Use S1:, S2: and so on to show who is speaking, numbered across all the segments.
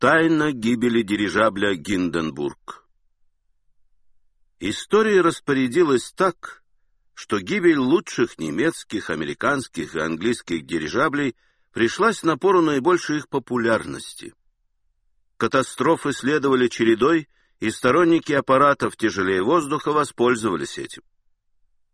S1: Тайна гибели дирижабля «Гинденбург». История распорядилась так, что гибель лучших немецких, американских и английских дирижаблей пришлась на пору наибольшей их популярности. Катастрофы следовали чередой, и сторонники аппаратов тяжелее воздуха воспользовались этим.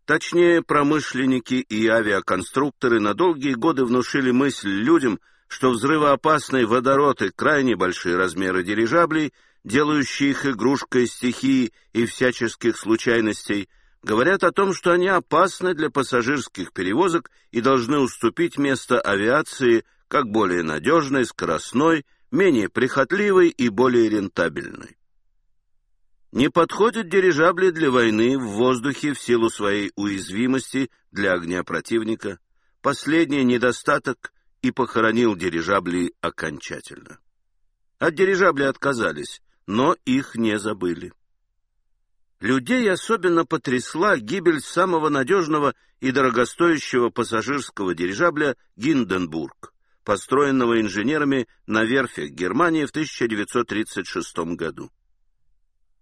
S1: Точнее, промышленники и авиаконструкторы на долгие годы внушили мысль людям, что взрывоопасный водород и крайне большие размеры дирижаблей, делающие их игрушкой стихии и всяческих случайностей, говорят о том, что они опасны для пассажирских перевозок и должны уступить место авиации как более надежной, скоростной, менее прихотливой и более рентабельной. Не подходят дирижабли для войны в воздухе в силу своей уязвимости для огня противника. Последний недостаток и похоронил дирижабли окончательно. От дирижаблей отказались, но их не забыли. Людей особенно потрясла гибель самого надежного и дорогостоящего пассажирского дирижабля «Гинденбург», построенного инженерами на верфях Германии в 1936 году.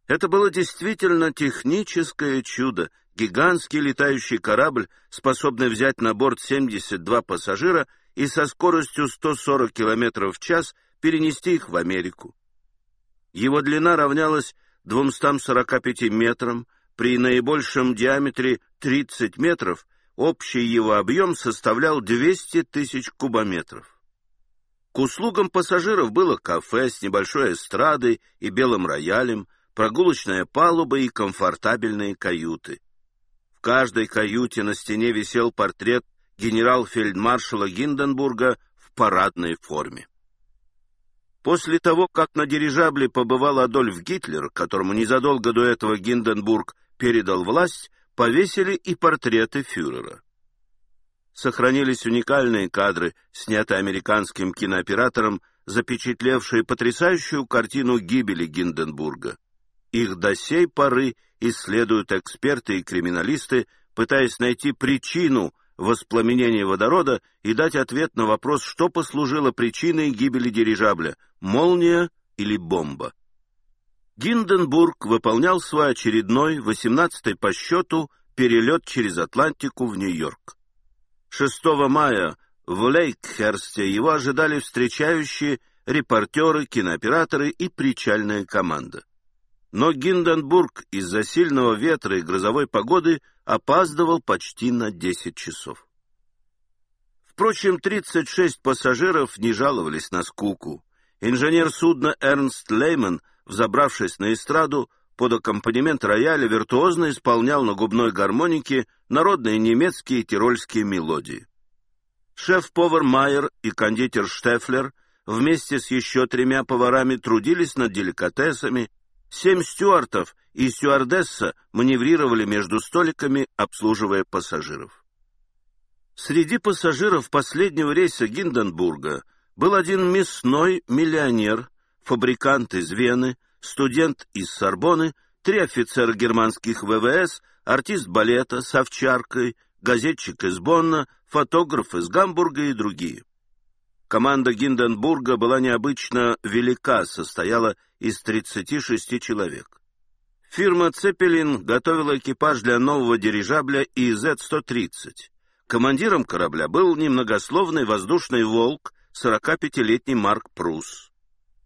S1: Это было действительно техническое чудо, гигантский летающий корабль, способный взять на борт 72 пассажира и со скоростью 140 км в час перенести их в Америку. Его длина равнялась 245 метрам, при наибольшем диаметре 30 метров общий его объем составлял 200 тысяч кубометров. К услугам пассажиров было кафе с небольшой эстрадой и белым роялем, прогулочная палуба и комфортабельные каюты. В каждой каюте на стене висел портрет генерал-фельдмаршала Гинденбурга в парадной форме. После того, как на дирижабле побывал Адольф Гитлер, которому незадолго до этого Гинденбург передал власть, повесили и портреты фюрера. Сохранились уникальные кадры, снятые американским кинооператором, запечатлевшие потрясающую картину гибели Гинденбурга. Их до сей поры исследуют эксперты и криминалисты, пытаясь найти причину воспламенения водорода и дать ответ на вопрос, что послужило причиной гибели дирижабля – молния или бомба. Гинденбург выполнял свой очередной, 18-й по счету, перелет через Атлантику в Нью-Йорк. 6 мая в Лейкхерсте его ожидали встречающие репортеры, кинооператоры и причальная команда но Гинденбург из-за сильного ветра и грозовой погоды опаздывал почти на 10 часов. Впрочем, 36 пассажиров не жаловались на скуку. Инженер судна Эрнст Лейман, взобравшись на эстраду, под аккомпанемент рояля виртуозно исполнял на губной гармонике народные немецкие и тирольские мелодии. Шеф-повар Майер и кондитер Штефлер вместе с еще тремя поварами трудились над деликатесами, Семь стюартов и стюардесса маневрировали между столиками, обслуживая пассажиров. Среди пассажиров последнего рейса Гинденбурга был один мясной миллионер, фабрикант из Вены, студент из Сорбоны, три офицера германских ВВС, артист балета с овчаркой, газетчик из Бонна, фотограф из Гамбурга и другие. Команда Гинденбурга была необычно велика, состояла из 36 человек. Фирма «Цепелин» готовила экипаж для нового дирижабля ИЗ-130. Командиром корабля был немногословный воздушный «Волк», 45-летний Марк Прус.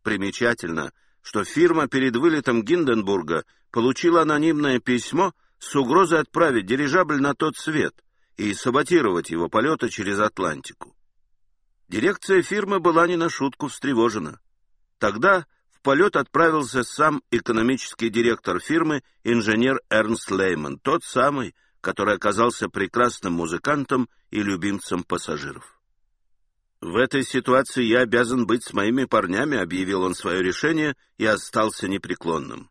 S1: Примечательно, что фирма перед вылетом Гинденбурга получила анонимное письмо с угрозой отправить дирижабль на тот свет и саботировать его полеты через Атлантику. Дирекция фирмы была не на шутку встревожена. Тогда в полет отправился сам экономический директор фирмы, инженер Эрнст Лейман, тот самый, который оказался прекрасным музыкантом и любимцем пассажиров. «В этой ситуации я обязан быть с моими парнями», — объявил он свое решение и остался непреклонным.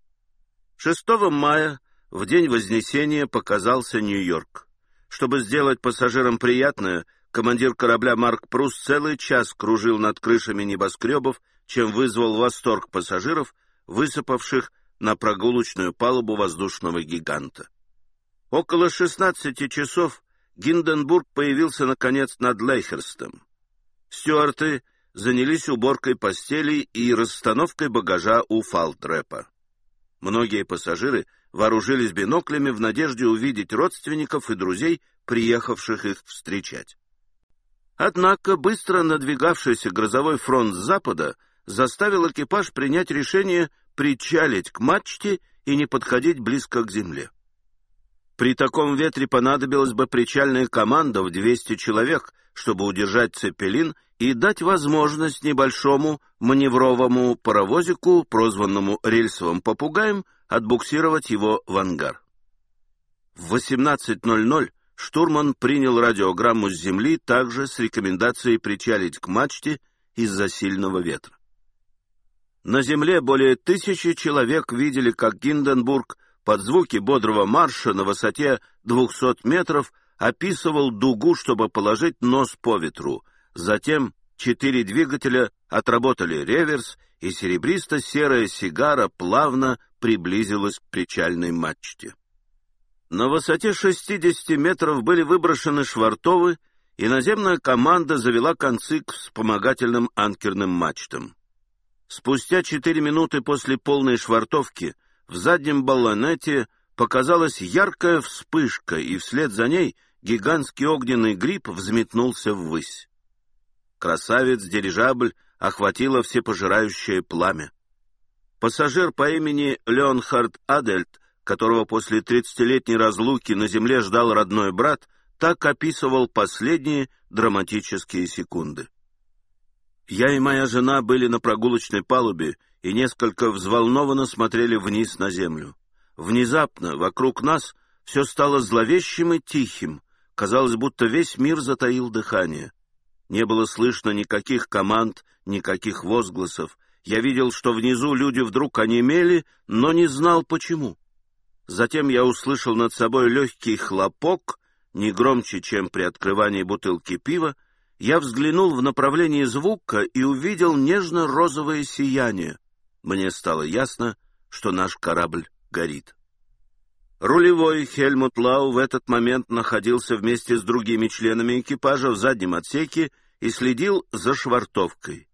S1: 6 мая, в день Вознесения, показался Нью-Йорк. Чтобы сделать пассажирам приятное — командир корабля Марк Прус целый час кружил над крышами небоскребов, чем вызвал восторг пассажиров, высыпавших на прогулочную палубу воздушного гиганта. Около 16 часов Гинденбург появился, наконец, над Лейхерстом. Стюарты занялись уборкой постелей и расстановкой багажа у фалтрепа. Многие пассажиры вооружились биноклями в надежде увидеть родственников и друзей, приехавших их встречать. Однако быстро надвигавшийся грозовой фронт с запада заставил экипаж принять решение причалить к мачте и не подходить близко к земле. При таком ветре понадобилась бы причальная команда в 200 человек, чтобы удержать цепелин и дать возможность небольшому маневровому паровозику, прозванному рельсовым попугаем, отбуксировать его в ангар. В 18.00 штурман принял радиограмму с земли также с рекомендацией причалить к мачте из-за сильного ветра. На земле более тысячи человек видели, как Гинденбург под звуки бодрого марша на высоте 200 метров описывал дугу, чтобы положить нос по ветру. Затем четыре двигателя отработали реверс, и серебристо-серая сигара плавно приблизилась к причальной мачте. На высоте 60 метров были выброшены швартовы, и наземная команда завела концы к вспомогательным анкерным мачтам. Спустя четыре минуты после полной швартовки — в заднем баллонете показалась яркая вспышка, и вслед за ней гигантский огненный гриб взметнулся ввысь. Красавец-дирижабль охватило всепожирающее пламя. Пассажир по имени Леонхард Адельт, которого после тридцатилетней разлуки на земле ждал родной брат, так описывал последние драматические секунды. Я и моя жена были на прогулочной палубе и несколько взволнованно смотрели вниз на землю. Внезапно вокруг нас все стало зловещим и тихим. Казалось, будто весь мир затаил дыхание. Не было слышно никаких команд, никаких возгласов. Я видел, что внизу люди вдруг онемели, но не знал, почему. Затем я услышал над собой легкий хлопок, не громче, чем при открывании бутылки пива, я взглянул в направлении звука и увидел нежно-розовое сияние. Мне стало ясно, что наш корабль горит. Рулевой Хельмут Лау в этот момент находился вместе с другими членами экипажа в заднем отсеке и следил за швартовкой.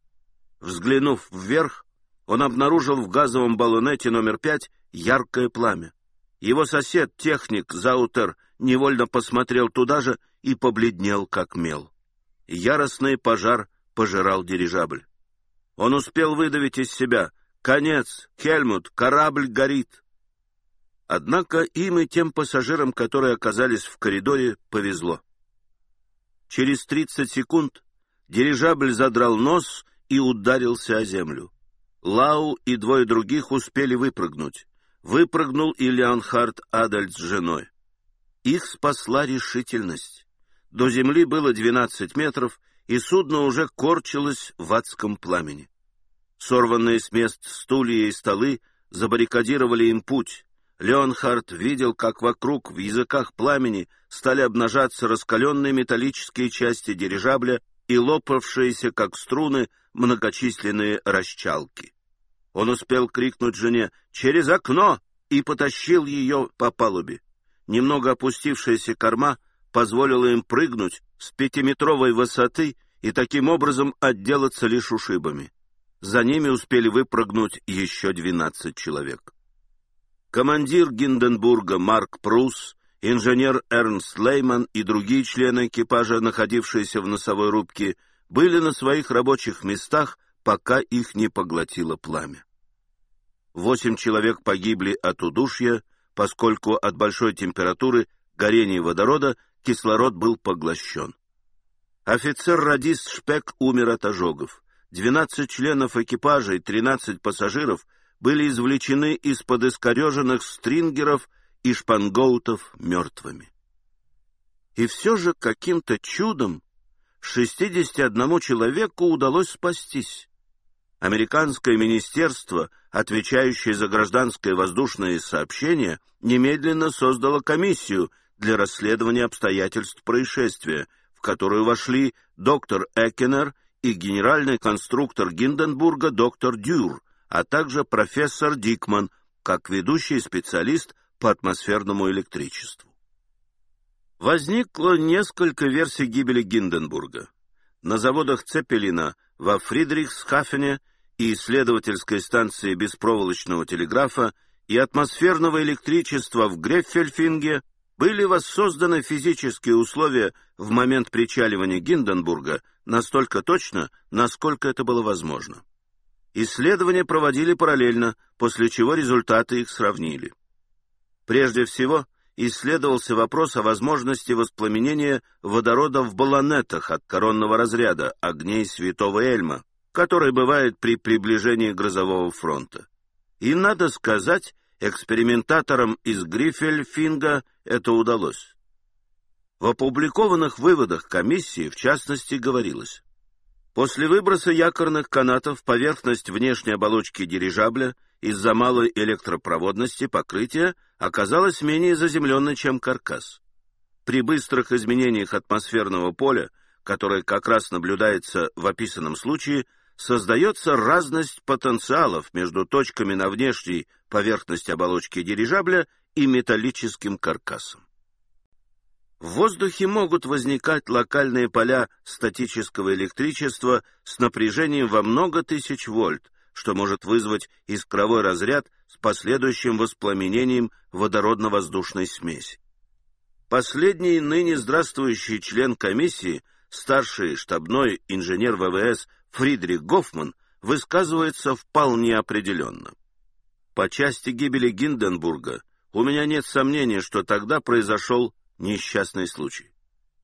S1: Взглянув вверх, он обнаружил в газовом баллонете номер пять яркое пламя. Его сосед, техник Заутер, невольно посмотрел туда же и побледнел, как мел. Яростный пожар пожирал дирижабль. Он успел выдавить из себя «Конец! Хельмут! Корабль горит!» Однако им и тем пассажирам, которые оказались в коридоре, повезло. Через 30 секунд дирижабль задрал нос и ударился о землю. Лау и двое других успели выпрыгнуть. Выпрыгнул и Леонхард Адальд с женой. Их спасла решительность. До земли было 12 метров, и судно уже корчилось в адском пламени. Сорванные с мест стулья и столы забаррикадировали им путь. Леонхард видел, как вокруг в языках пламени стали обнажаться раскаленные металлические части дирижабля и лопавшиеся, как струны, многочисленные расчалки. Он успел крикнуть жене «Через окно!» и потащил ее по палубе. Немного опустившаяся корма — позволило им прыгнуть с пятиметровой высоты и таким образом отделаться лишь ушибами. За ними успели выпрыгнуть еще 12 человек. Командир Гинденбурга Марк Прус, инженер Эрнст Лейман и другие члены экипажа, находившиеся в носовой рубке, были на своих рабочих местах, пока их не поглотило пламя. Восемь человек погибли от удушья, поскольку от большой температуры горение водорода кислород был поглощен. Офицер-радист Шпек умер от ожогов. Двенадцать членов экипажа и тринадцать пассажиров были извлечены из-под искореженных стрингеров и шпангоутов мертвыми. И все же каким-то чудом 61 человеку удалось спастись. Американское министерство, отвечающее за гражданское воздушное сообщение, немедленно создало комиссию — для расследования обстоятельств происшествия, в которую вошли доктор Экенер и генеральный конструктор Гинденбурга доктор Дюр, а также профессор Дикман, как ведущий специалист по атмосферному электричеству. Возникло несколько версий гибели Гинденбурга. На заводах Цепелина во Фридрихсхафене и исследовательской станции беспроволочного телеграфа и атмосферного электричества в Греффельфинге были воссозданы физические условия в момент причаливания Гинденбурга настолько точно, насколько это было возможно. Исследования проводили параллельно, после чего результаты их сравнили. Прежде всего, исследовался вопрос о возможности воспламенения водорода в баллонетах от коронного разряда огней Святого Эльма, который бывает при приближении грозового фронта. И, надо сказать, экспериментаторам из Грифельфинга это удалось. В опубликованных выводах комиссии, в частности, говорилось, После выброса якорных канатов поверхность внешней оболочки дирижабля из-за малой электропроводности покрытия оказалась менее заземленной, чем каркас. При быстрых изменениях атмосферного поля, которое как раз наблюдается в описанном случае, создается разность потенциалов между точками на внешней поверхности оболочки дирижабля и металлическим каркасом. В воздухе могут возникать локальные поля статического электричества с напряжением во много тысяч вольт, что может вызвать искровой разряд с последующим воспламенением водородно-воздушной смеси. Последний ныне здравствующий член комиссии, старший штабной инженер ВВС Фридрих Гофман, высказывается вполне определенно. По части гибели Гинденбурга у меня нет сомнения, что тогда произошел несчастный случай.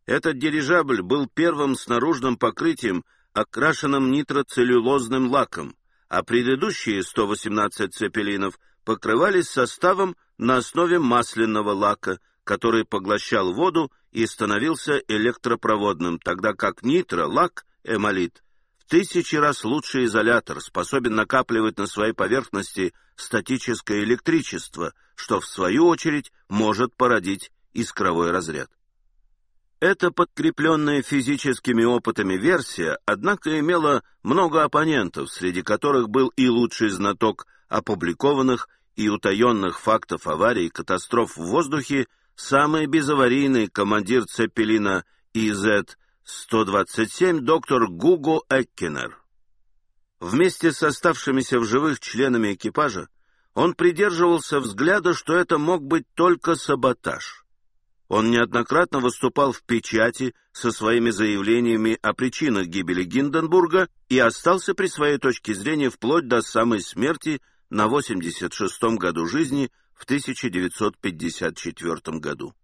S1: Этот дирижабль был первым с наружным покрытием, окрашенным нитроцеллюлозным лаком, а предыдущие 118 цепелинов покрывались составом на основе масляного лака, который поглощал воду и становился электропроводным, тогда как нитро-лак, эмолит, тысячи раз лучший изолятор, способен накапливать на своей поверхности статическое электричество, что, в свою очередь, может породить искровой разряд. Эта подкрепленная физическими опытами версия, однако, имела много оппонентов, среди которых был и лучший знаток опубликованных и утаенных фактов аварий и катастроф в воздухе, самый безаварийный командир Цеппелина ИЗ-127 доктор Гуго Эккенер. Вместе с оставшимися в живых членами экипажа он придерживался взгляда, что это мог быть только саботаж. Он неоднократно выступал в печати со своими заявлениями о причинах гибели Гинденбурга и остался при своей точке зрения вплоть до самой смерти на 86-м году жизни в 1954 году.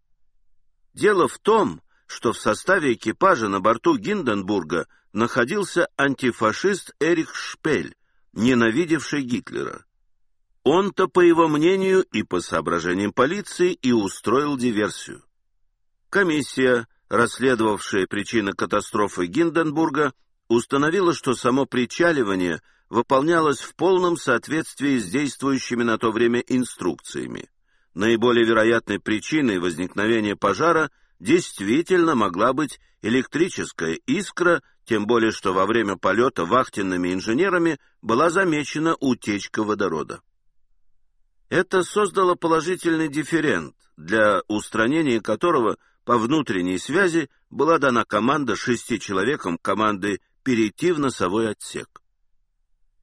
S1: Дело в том, что в составе экипажа на борту Гинденбурга находился антифашист Эрих Шпель, ненавидевший Гитлера. Он-то, по его мнению и по соображениям полиции, и устроил диверсию. Комиссия, расследовавшая причины катастрофы Гинденбурга, установила, что само причаливание выполнялось в полном соответствии с действующими на то время инструкциями. Наиболее вероятной причиной возникновения пожара действительно могла быть электрическая искра, тем более что во время полета вахтенными инженерами была замечена утечка водорода. Это создало положительный дифферент, для устранения которого по внутренней связи была дана команда шести человекам команды перейти в носовой отсек.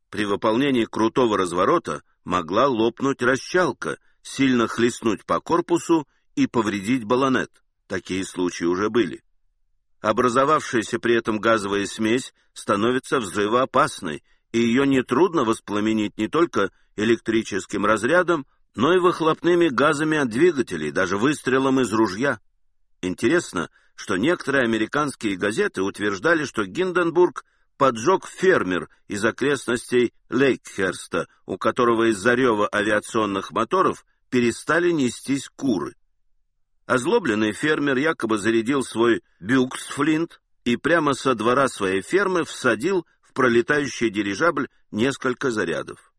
S1: При выполнении крутого разворота могла лопнуть расчалка, сильно хлестнуть по корпусу и повредить баллонет. Такие случаи уже были. Образовавшаяся при этом газовая смесь становится взрывоопасной, и ее нетрудно воспламенить не только электрическим разрядом, но и выхлопными газами от двигателей, даже выстрелом из ружья. Интересно, что некоторые американские газеты утверждали, что Гинденбург поджег фермер из окрестностей Лейкхерста, у которого из-за рева авиационных моторов перестали нестись куры. Озлобленный фермер якобы зарядил свой бюксфлинт и прямо со двора своей фермы всадил в пролетающий дирижабль несколько зарядов.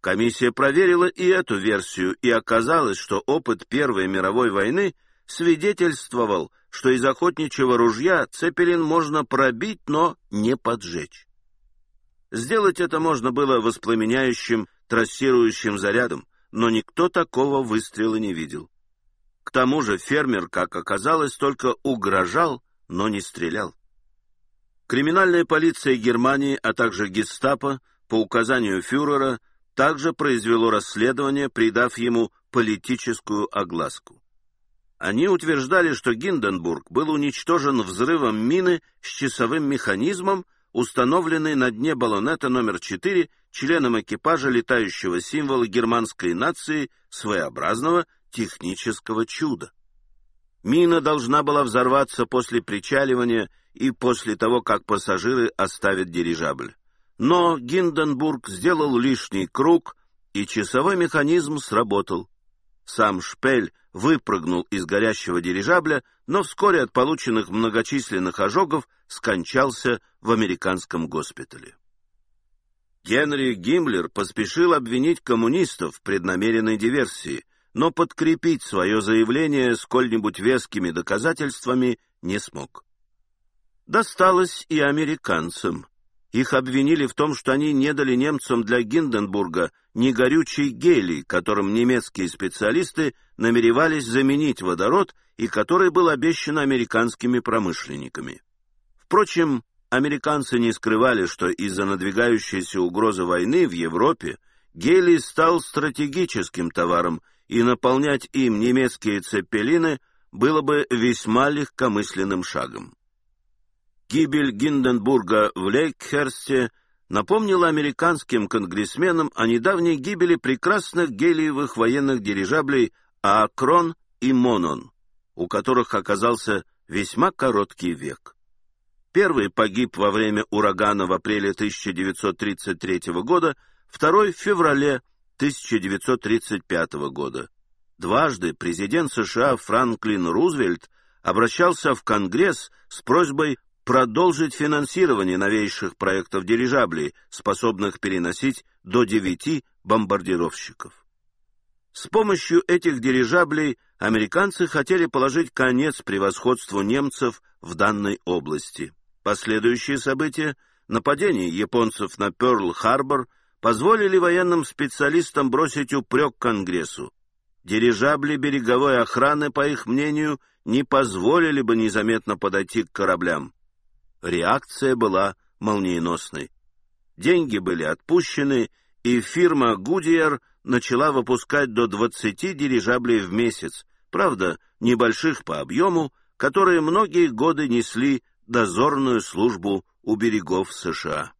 S1: Комиссия проверила и эту версию, и оказалось, что опыт Первой мировой войны — свидетельствовал, что из охотничьего ружья Цепелин можно пробить, но не поджечь. Сделать это можно было воспламеняющим, трассирующим зарядом, но никто такого выстрела не видел. К тому же фермер, как оказалось, только угрожал, но не стрелял. Криминальная полиция Германии, а также гестапо, по указанию фюрера, также произвело расследование, придав ему политическую огласку. Они утверждали, что Гинденбург был уничтожен взрывом мины с часовым механизмом, установленной на дне баллонета номер 4 членом экипажа летающего символа германской нации своеобразного технического чуда. Мина должна была взорваться после причаливания и после того, как пассажиры оставят дирижабль. Но Гинденбург сделал лишний круг, и часовой механизм сработал. Сам Шпель выпрыгнул из горящего дирижабля, но вскоре от полученных многочисленных ожогов скончался в американском госпитале. Генри Гиммлер поспешил обвинить коммунистов в преднамеренной диверсии, но подкрепить свое заявление сколь-нибудь вескими доказательствами не смог. Досталось и американцам. Их обвинили в том, что они не дали немцам для Гинденбурга негорючий гелий, которым немецкие специалисты намеревались заменить водород и который был обещан американскими промышленниками. Впрочем, американцы не скрывали, что из-за надвигающейся угрозы войны в Европе гелий стал стратегическим товаром, и наполнять им немецкие цепелины было бы весьма легкомысленным шагом. Гибель Гинденбурга в Лейкхерсте напомнила американским конгрессменам о недавней гибели прекрасных гелиевых военных дирижаблей Аакрон и Монон, у которых оказался весьма короткий век. Первый погиб во время урагана в апреле 1933 года, второй в феврале 1935 года. Дважды президент США Франклин Рузвельт обращался в Конгресс с просьбой продолжить финансирование новейших проектов дирижаблей, способных переносить до 9 бомбардировщиков. С помощью этих дирижаблей американцы хотели положить конец превосходству немцев в данной области. Последующие события, нападение японцев на Пёрл-Харбор, позволили военным специалистам бросить упрек Конгрессу. Дирижабли береговой охраны, по их мнению, не позволили бы незаметно подойти к кораблям. Реакция была молниеносной. Деньги были отпущены, и фирма «Гудиер» начала выпускать до 20 дирижаблей в месяц, правда, небольших по объему, которые многие годы несли дозорную службу у берегов США.